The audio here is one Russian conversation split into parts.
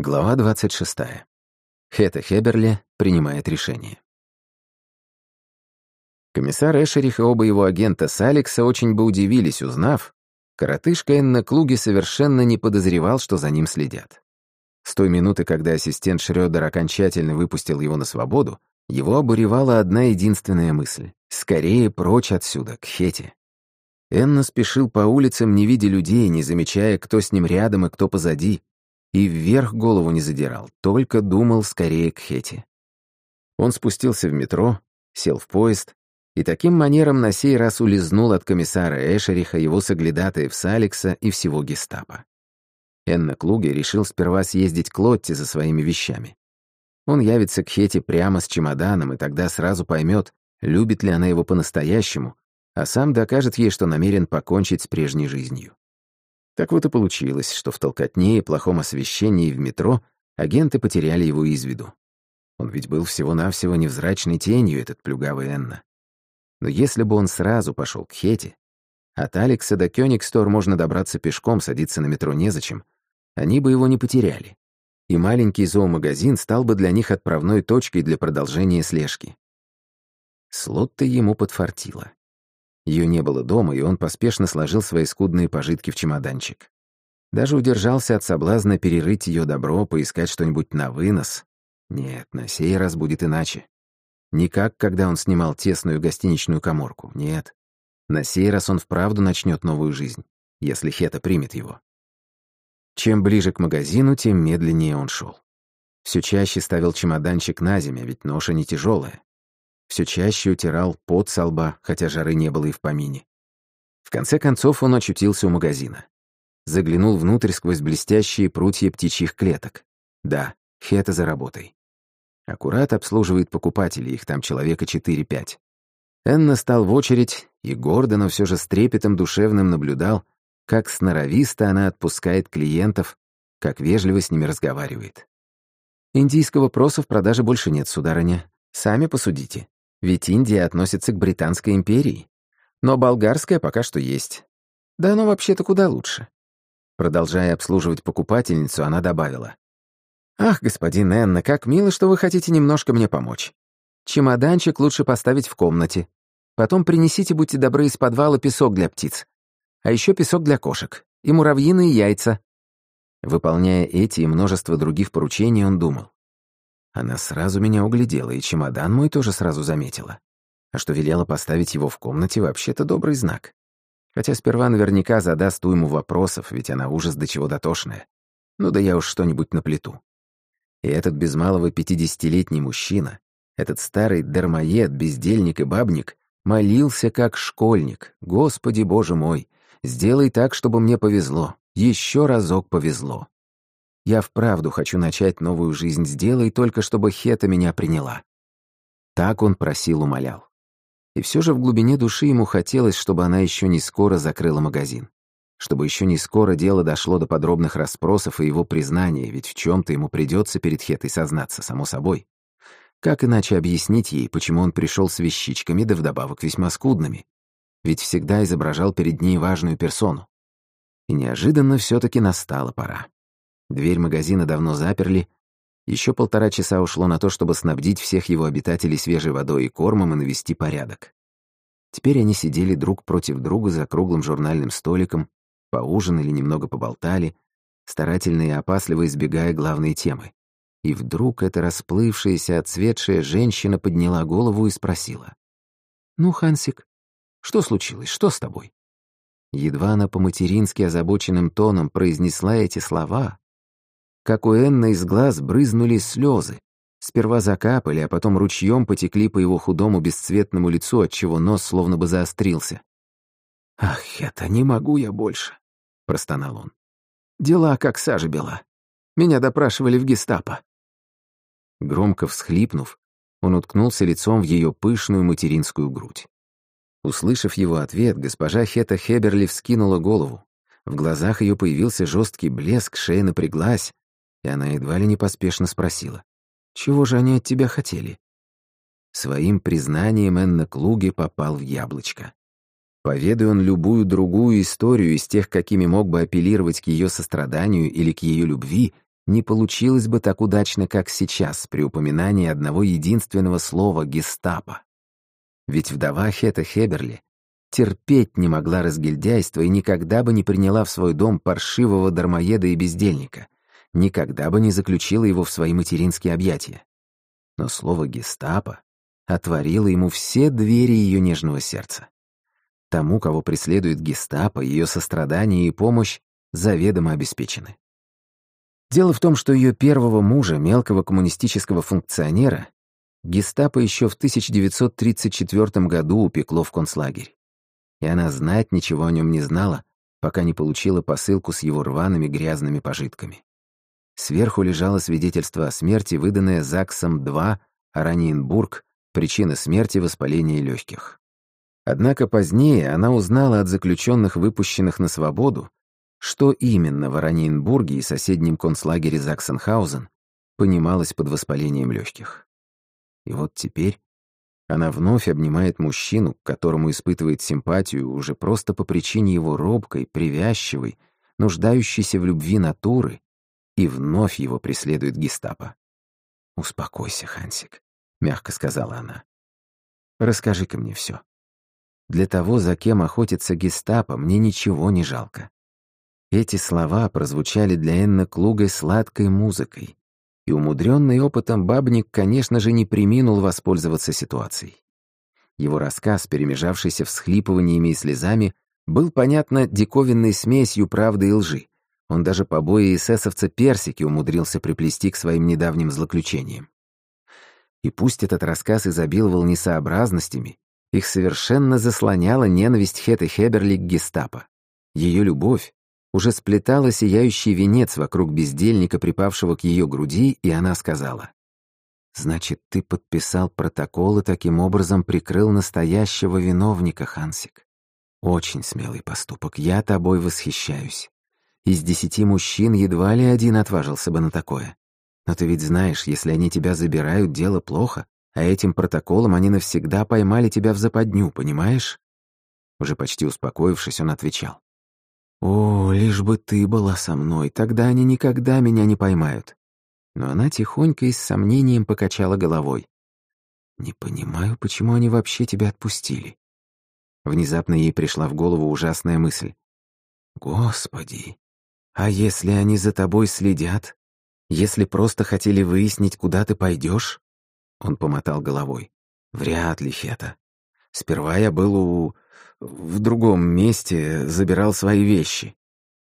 Глава 26. Хета Хеберли принимает решение. Комиссар Эшерих и оба его агента с Алекса очень бы удивились, узнав, коротышка Энна Клуги совершенно не подозревал, что за ним следят. С той минуты, когда ассистент Шрёдер окончательно выпустил его на свободу, его обуревала одна единственная мысль — скорее прочь отсюда, к Хете. Энна спешил по улицам, не видя людей, не замечая, кто с ним рядом и кто позади, и вверх голову не задирал, только думал скорее к Хете. Он спустился в метро, сел в поезд и таким манером на сей раз улизнул от комиссара Эшериха, его соглядатаев с Алекса и всего гестапо. Энна Клуге решил сперва съездить к Лотте за своими вещами. Он явится к Хете прямо с чемоданом, и тогда сразу поймет, любит ли она его по-настоящему, а сам докажет ей, что намерен покончить с прежней жизнью. Так вот и получилось, что в толкотне и плохом освещении в метро агенты потеряли его из виду. Он ведь был всего-навсего невзрачной тенью, этот плюгавый Энна. Но если бы он сразу пошел к Хете, от Алекса до Кёнигстор можно добраться пешком, садиться на метро незачем, они бы его не потеряли. И маленький зоомагазин стал бы для них отправной точкой для продолжения слежки. Слот-то ему подфартило. Ее не было дома, и он поспешно сложил свои скудные пожитки в чемоданчик. Даже удержался от соблазна перерыть ее добро, поискать что-нибудь на вынос. Нет, на сей раз будет иначе. Не как, когда он снимал тесную гостиничную коморку. Нет. На сей раз он вправду начнет новую жизнь, если Хета примет его. Чем ближе к магазину, тем медленнее он шел. Все чаще ставил чемоданчик на землю, ведь ноша не тяжелая все чаще утирал пот со лба, хотя жары не было и в помине. В конце концов он очутился у магазина. Заглянул внутрь сквозь блестящие прутья птичьих клеток. Да, Хета за работой. Аккурат обслуживает покупателей, их там человека 4-5. Энна стал в очередь и гордо, но все же с трепетом душевным наблюдал, как сноровисто она отпускает клиентов, как вежливо с ними разговаривает. «Индийского вопроса в продаже больше нет, сударыня. Сами посудите. Ведь Индия относится к Британской империи. Но болгарская пока что есть. Да оно вообще-то куда лучше. Продолжая обслуживать покупательницу, она добавила. «Ах, господин Энна, как мило, что вы хотите немножко мне помочь. Чемоданчик лучше поставить в комнате. Потом принесите, будьте добры, из подвала песок для птиц. А еще песок для кошек. И муравьиные яйца». Выполняя эти и множество других поручений, он думал. Она сразу меня углядела, и чемодан мой тоже сразу заметила. А что велела поставить его в комнате, вообще-то добрый знак. Хотя сперва наверняка задаст уйму вопросов, ведь она ужас до чего дотошная. Ну да я уж что-нибудь наплету. И этот без малого пятидесятилетний мужчина, этот старый дармоед, бездельник и бабник, молился как школьник. «Господи, Боже мой, сделай так, чтобы мне повезло. Еще разок повезло». Я вправду хочу начать новую жизнь, сделай только, чтобы Хета меня приняла. Так он просил, умолял. И все же в глубине души ему хотелось, чтобы она еще не скоро закрыла магазин. Чтобы еще не скоро дело дошло до подробных расспросов и его признания, ведь в чем-то ему придется перед Хетой сознаться, само собой. Как иначе объяснить ей, почему он пришел с вещичками, да вдобавок весьма скудными? Ведь всегда изображал перед ней важную персону. И неожиданно все таки настала пора. Дверь магазина давно заперли. Еще полтора часа ушло на то, чтобы снабдить всех его обитателей свежей водой и кормом и навести порядок. Теперь они сидели друг против друга за круглым журнальным столиком, поужинали, немного поболтали, старательно и опасливо избегая главной темы. И вдруг эта расплывшаяся, отцветшая женщина подняла голову и спросила. «Ну, Хансик, что случилось? Что с тобой?» Едва она по-матерински озабоченным тоном произнесла эти слова, как у Энна из глаз брызнули слезы. Сперва закапали, а потом ручьем потекли по его худому бесцветному лицу, отчего нос словно бы заострился. «Ах, это не могу я больше», — простонал он. «Дела как сажа бела. Меня допрашивали в гестапо». Громко всхлипнув, он уткнулся лицом в ее пышную материнскую грудь. Услышав его ответ, госпожа Хета Хеберли вскинула голову. В глазах ее появился жесткий блеск, шея напряглась, и она едва ли не поспешно спросила, «Чего же они от тебя хотели?» Своим признанием Энна Клуги попал в яблочко. Поведая он любую другую историю из тех, какими мог бы апеллировать к ее состраданию или к ее любви, не получилось бы так удачно, как сейчас, при упоминании одного единственного слова «гестапо». Ведь вдова Хета Хеберли терпеть не могла разгильдяйства и никогда бы не приняла в свой дом паршивого дармоеда и бездельника, никогда бы не заключила его в свои материнские объятия. Но слово «гестапо» отворило ему все двери ее нежного сердца. Тому, кого преследует гестапо, ее сострадание и помощь заведомо обеспечены. Дело в том, что ее первого мужа, мелкого коммунистического функционера, гестапо еще в 1934 году упекло в концлагерь. И она знать ничего о нем не знала, пока не получила посылку с его рваными грязными пожитками. Сверху лежало свидетельство о смерти, выданное ЗАГСом-2 Араньенбург, причина смерти — воспаление легких. Однако позднее она узнала от заключенных, выпущенных на свободу, что именно в Араньенбурге и соседнем концлагере Заксенхаузен понималось под воспалением легких. И вот теперь она вновь обнимает мужчину, к которому испытывает симпатию уже просто по причине его робкой, привязчивой, нуждающейся в любви натуры, и вновь его преследует гестапо. «Успокойся, Хансик», — мягко сказала она. «Расскажи-ка мне все. Для того, за кем охотится гестапо, мне ничего не жалко. Эти слова прозвучали для Энна Клугой сладкой музыкой, и умудренный опытом бабник, конечно же, не приминул воспользоваться ситуацией. Его рассказ, перемежавшийся всхлипываниями и слезами, был, понятно, диковинной смесью правды и лжи. Он даже побои эсэсовца Персики умудрился приплести к своим недавним злоключениям. И пусть этот рассказ изобиловал несообразностями, их совершенно заслоняла ненависть Хеты Хеберли к гестапо. Ее любовь, уже сплетала сияющий венец вокруг бездельника, припавшего к ее груди, и она сказала, «Значит, ты подписал протокол и таким образом прикрыл настоящего виновника, Хансик. Очень смелый поступок, я тобой восхищаюсь. Из десяти мужчин едва ли один отважился бы на такое. Но ты ведь знаешь, если они тебя забирают, дело плохо, а этим протоколом они навсегда поймали тебя в западню, понимаешь?» Уже почти успокоившись, он отвечал. «О, лишь бы ты была со мной, тогда они никогда меня не поймают». Но она тихонько и с сомнением покачала головой. «Не понимаю, почему они вообще тебя отпустили». Внезапно ей пришла в голову ужасная мысль. «Господи, а если они за тобой следят? Если просто хотели выяснить, куда ты пойдешь? Он помотал головой. «Вряд ли, Фета. Сперва я был у в другом месте забирал свои вещи.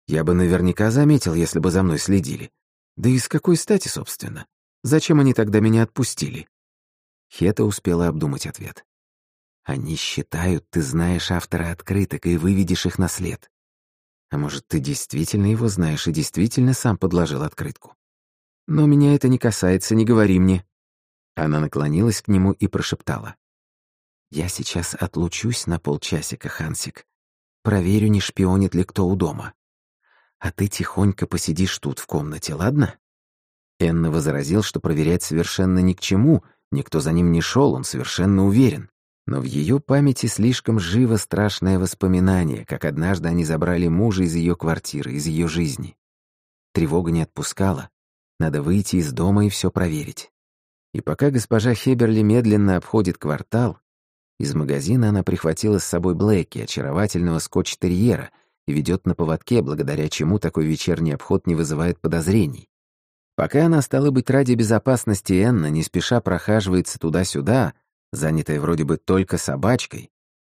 Я бы наверняка заметил, если бы за мной следили. Да и с какой стати, собственно? Зачем они тогда меня отпустили? Хета успела обдумать ответ. Они считают, ты знаешь автора открыток и выведешь их на след. А может, ты действительно его знаешь и действительно сам подложил открытку? Но меня это не касается, не говори мне. Она наклонилась к нему и прошептала. Я сейчас отлучусь на полчасика, Хансик. Проверю, не шпионит ли кто у дома. А ты тихонько посидишь тут в комнате, ладно?» Энна возразил, что проверять совершенно ни к чему, никто за ним не шел, он совершенно уверен. Но в ее памяти слишком живо страшное воспоминание, как однажды они забрали мужа из ее квартиры, из ее жизни. Тревога не отпускала. Надо выйти из дома и все проверить. И пока госпожа Хеберли медленно обходит квартал, из магазина она прихватила с собой Блэки, очаровательного скотч-терьера, и ведет на поводке, благодаря чему такой вечерний обход не вызывает подозрений. Пока она, стала быть, ради безопасности Энна не спеша прохаживается туда-сюда, занятая вроде бы только собачкой,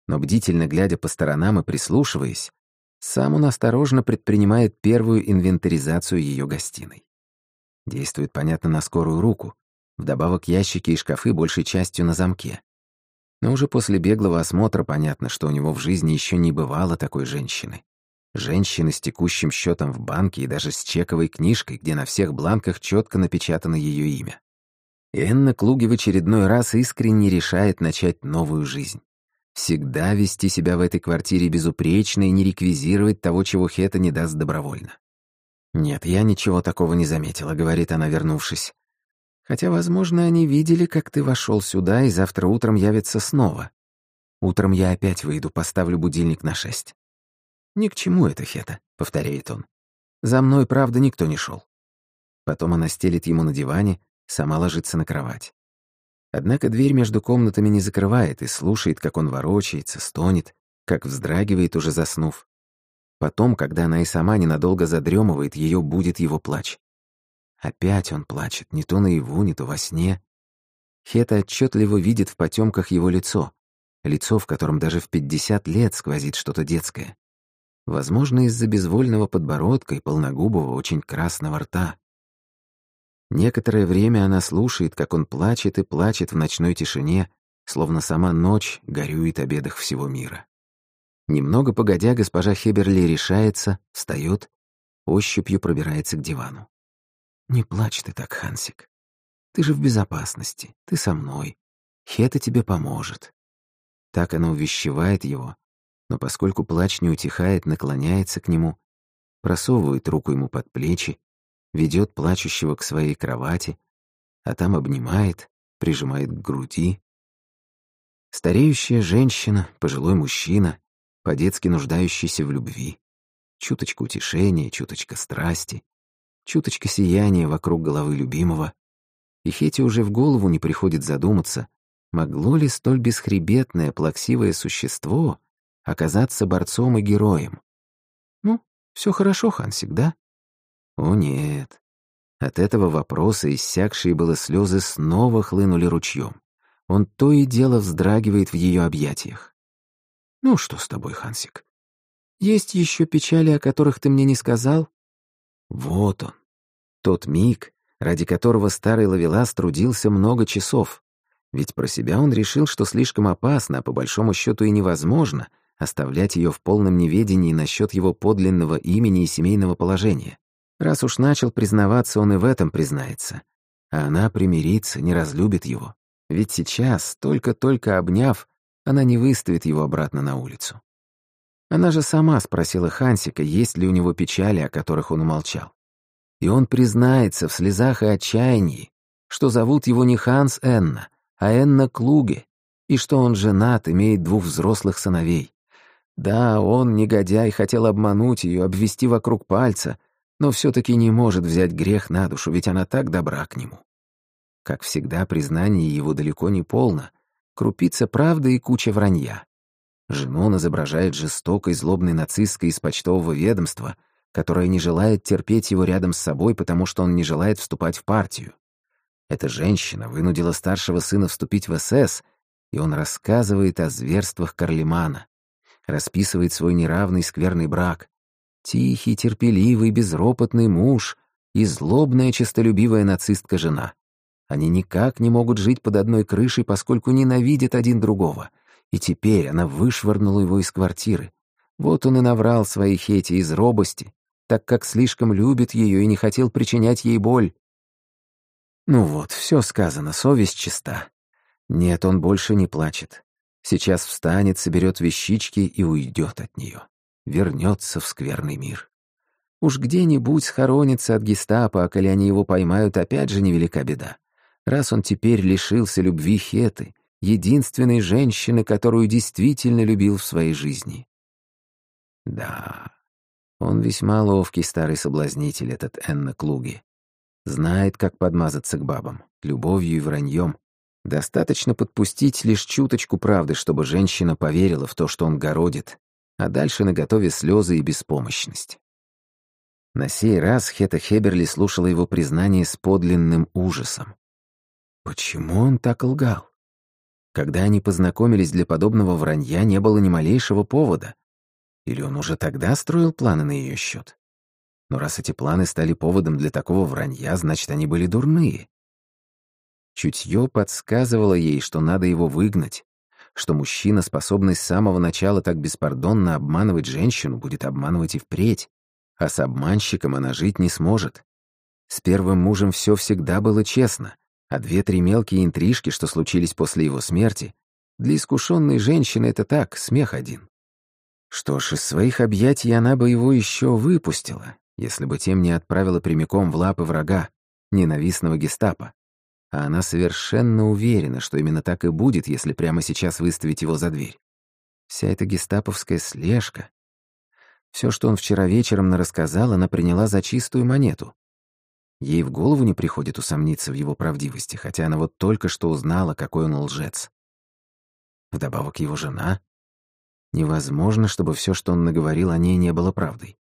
но бдительно глядя по сторонам и прислушиваясь, сам он осторожно предпринимает первую инвентаризацию ее гостиной. Действует, понятно, на скорую руку. Вдобавок ящики и шкафы большей частью на замке. Но уже после беглого осмотра понятно, что у него в жизни еще не бывало такой женщины. Женщины с текущим счетом в банке и даже с чековой книжкой, где на всех бланках четко напечатано ее имя. И Энна Клуги в очередной раз искренне решает начать новую жизнь. Всегда вести себя в этой квартире безупречно и не реквизировать того, чего Хета не даст добровольно. «Нет, я ничего такого не заметила», — говорит она, вернувшись. Хотя, возможно, они видели, как ты вошел сюда, и завтра утром явятся снова. Утром я опять выйду, поставлю будильник на шесть. «Ни к чему это, Хета», — повторяет он. «За мной, правда, никто не шел. Потом она стелит ему на диване, сама ложится на кровать. Однако дверь между комнатами не закрывает и слушает, как он ворочается, стонет, как вздрагивает, уже заснув. Потом, когда она и сама ненадолго задремывает, ее будет его плач. Опять он плачет, не то наяву, не то во сне. Хета отчетливо видит в потемках его лицо, лицо, в котором даже в пятьдесят лет сквозит что-то детское. Возможно, из-за безвольного подбородка и полногубого, очень красного рта. Некоторое время она слушает, как он плачет и плачет в ночной тишине, словно сама ночь горюет о бедах всего мира. Немного погодя, госпожа Хеберли решается, встает, ощупью пробирается к дивану. «Не плачь ты так, Хансик. Ты же в безопасности, ты со мной. Хета тебе поможет». Так она увещевает его, но поскольку плач не утихает, наклоняется к нему, просовывает руку ему под плечи, ведет плачущего к своей кровати, а там обнимает, прижимает к груди. Стареющая женщина, пожилой мужчина, по-детски нуждающийся в любви. Чуточка утешения, чуточка страсти, чуточка сияния вокруг головы любимого. И Хете уже в голову не приходит задуматься, могло ли столь бесхребетное, плаксивое существо оказаться борцом и героем. Ну, все хорошо, Хансик, да? О, нет. От этого вопроса иссякшие было слезы снова хлынули ручьем. Он то и дело вздрагивает в ее объятиях. «Ну что с тобой, Хансик? Есть еще печали, о которых ты мне не сказал?» Вот он. Тот миг, ради которого старый Лавелас трудился много часов. Ведь про себя он решил, что слишком опасно, а по большому счету и невозможно оставлять ее в полном неведении насчет его подлинного имени и семейного положения. Раз уж начал признаваться, он и в этом признается. А она примирится, не разлюбит его. Ведь сейчас, только-только обняв, она не выставит его обратно на улицу. Она же сама спросила Хансика, есть ли у него печали, о которых он умолчал. И он признается в слезах и отчаянии, что зовут его не Ханс Энна, а Энна Клуге, и что он женат, имеет двух взрослых сыновей. Да, он, негодяй, хотел обмануть ее, обвести вокруг пальца, но все-таки не может взять грех на душу, ведь она так добра к нему. Как всегда, признание его далеко не полно, крупица правды и куча вранья. Жену он изображает жестокой, злобной нацисткой из почтового ведомства, которая не желает терпеть его рядом с собой, потому что он не желает вступать в партию. Эта женщина вынудила старшего сына вступить в СС, и он рассказывает о зверствах Карлемана, расписывает свой неравный скверный брак, Тихий, терпеливый, безропотный муж и злобная, честолюбивая нацистка-жена. Они никак не могут жить под одной крышей, поскольку ненавидят один другого. И теперь она вышвырнула его из квартиры. Вот он и наврал своей Хете из робости, так как слишком любит ее и не хотел причинять ей боль. Ну вот, все сказано, совесть чиста. Нет, он больше не плачет. Сейчас встанет, соберет вещички и уйдет от нее вернется в скверный мир. Уж где-нибудь схоронится от гестапо, а коли они его поймают, опять же невелика беда. Раз он теперь лишился любви Хеты, единственной женщины, которую действительно любил в своей жизни. Да, он весьма ловкий старый соблазнитель, этот Энна Клуги. Знает, как подмазаться к бабам, любовью и враньем. Достаточно подпустить лишь чуточку правды, чтобы женщина поверила в то, что он городит, а дальше наготове слезы и беспомощность. На сей раз Хета Хеберли слушала его признание с подлинным ужасом. Почему он так лгал? Когда они познакомились для подобного вранья, не было ни малейшего повода. Или он уже тогда строил планы на ее счет? Но раз эти планы стали поводом для такого вранья, значит, они были дурные. Чутье подсказывало ей, что надо его выгнать, что мужчина, способный с самого начала так беспардонно обманывать женщину, будет обманывать и впредь, а с обманщиком она жить не сможет. С первым мужем все всегда было честно, а две-три мелкие интрижки, что случились после его смерти, для искушенной женщины это так, смех один. Что ж, из своих объятий она бы его еще выпустила, если бы тем не отправила прямиком в лапы врага, ненавистного гестапо. А она совершенно уверена, что именно так и будет, если прямо сейчас выставить его за дверь. Вся эта гестаповская слежка. Все, что он вчера вечером нарассказал, она приняла за чистую монету. Ей в голову не приходит усомниться в его правдивости, хотя она вот только что узнала, какой он лжец. Вдобавок его жена. Невозможно, чтобы все, что он наговорил о ней, не было правдой.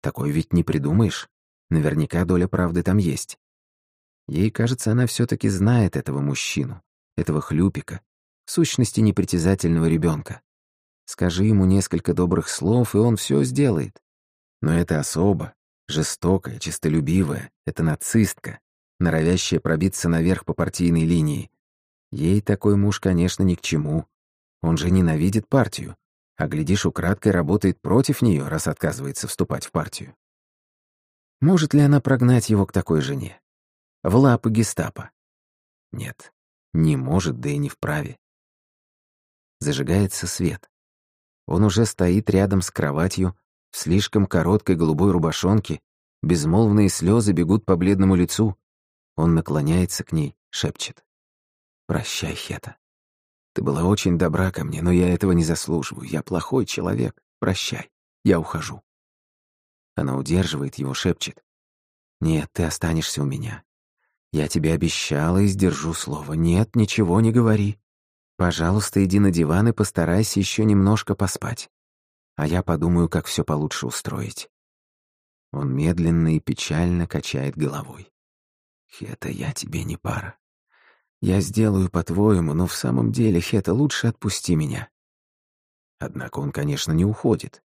Такой ведь не придумаешь. Наверняка доля правды там есть. Ей кажется, она все таки знает этого мужчину, этого хлюпика, сущности непритязательного ребенка. Скажи ему несколько добрых слов, и он все сделает. Но это особо, жестокая, честолюбивая, это нацистка, норовящая пробиться наверх по партийной линии. Ей такой муж, конечно, ни к чему. Он же ненавидит партию, а, глядишь, украдкой работает против нее, раз отказывается вступать в партию. Может ли она прогнать его к такой жене? В лапы гестапо? Нет, не может, да и не вправе. Зажигается свет. Он уже стоит рядом с кроватью, в слишком короткой голубой рубашонке, безмолвные слезы бегут по бледному лицу. Он наклоняется к ней, шепчет. «Прощай, Хета. Ты была очень добра ко мне, но я этого не заслуживаю. Я плохой человек. Прощай. Я ухожу». Она удерживает его, шепчет. «Нет, ты останешься у меня. Я тебе обещала и сдержу слово. Нет, ничего не говори. Пожалуйста, иди на диван и постарайся еще немножко поспать. А я подумаю, как все получше устроить. Он медленно и печально качает головой. Хета, я тебе не пара. Я сделаю по-твоему, но в самом деле, Хета, лучше отпусти меня. Однако он, конечно, не уходит.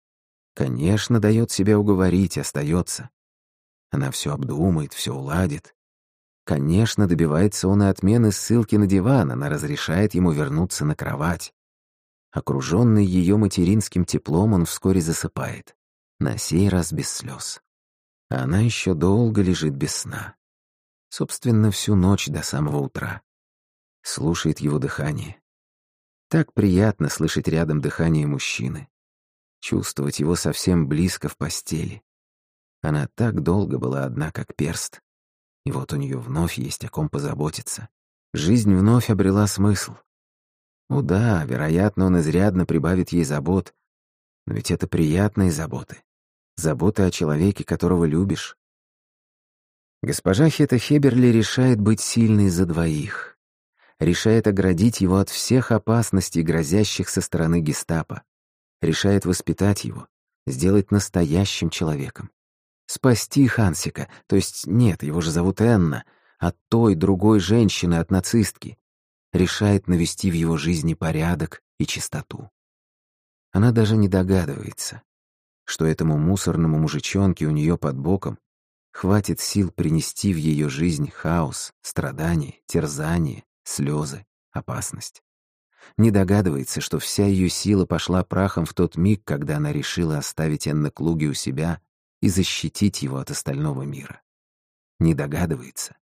Конечно, дает себя уговорить, остается. Она все обдумает, все уладит. Конечно, добивается он и отмены ссылки на диван, она разрешает ему вернуться на кровать. Окруженный ее материнским теплом, он вскоре засыпает. На сей раз без слез. Она еще долго лежит без сна. Собственно, всю ночь до самого утра. Слушает его дыхание. Так приятно слышать рядом дыхание мужчины. Чувствовать его совсем близко в постели. Она так долго была одна, как перст. И вот у нее вновь есть о ком позаботиться. Жизнь вновь обрела смысл. Ну да, вероятно, он изрядно прибавит ей забот. Но ведь это приятные заботы. Заботы о человеке, которого любишь. Госпожа Хета Хеберли решает быть сильной за двоих. Решает оградить его от всех опасностей, грозящих со стороны гестапо. Решает воспитать его, сделать настоящим человеком спасти Хансика, то есть нет, его же зовут Энна, от той другой женщины, от нацистки. Решает навести в его жизни порядок и чистоту. Она даже не догадывается, что этому мусорному мужичонке у нее под боком хватит сил принести в ее жизнь хаос, страдания, терзание, слезы, опасность. Не догадывается, что вся ее сила пошла прахом в тот миг, когда она решила оставить Энна Клуги у себя и защитить его от остального мира. Не догадывается,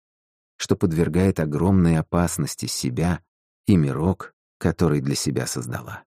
что подвергает огромной опасности себя и мирок, который для себя создала.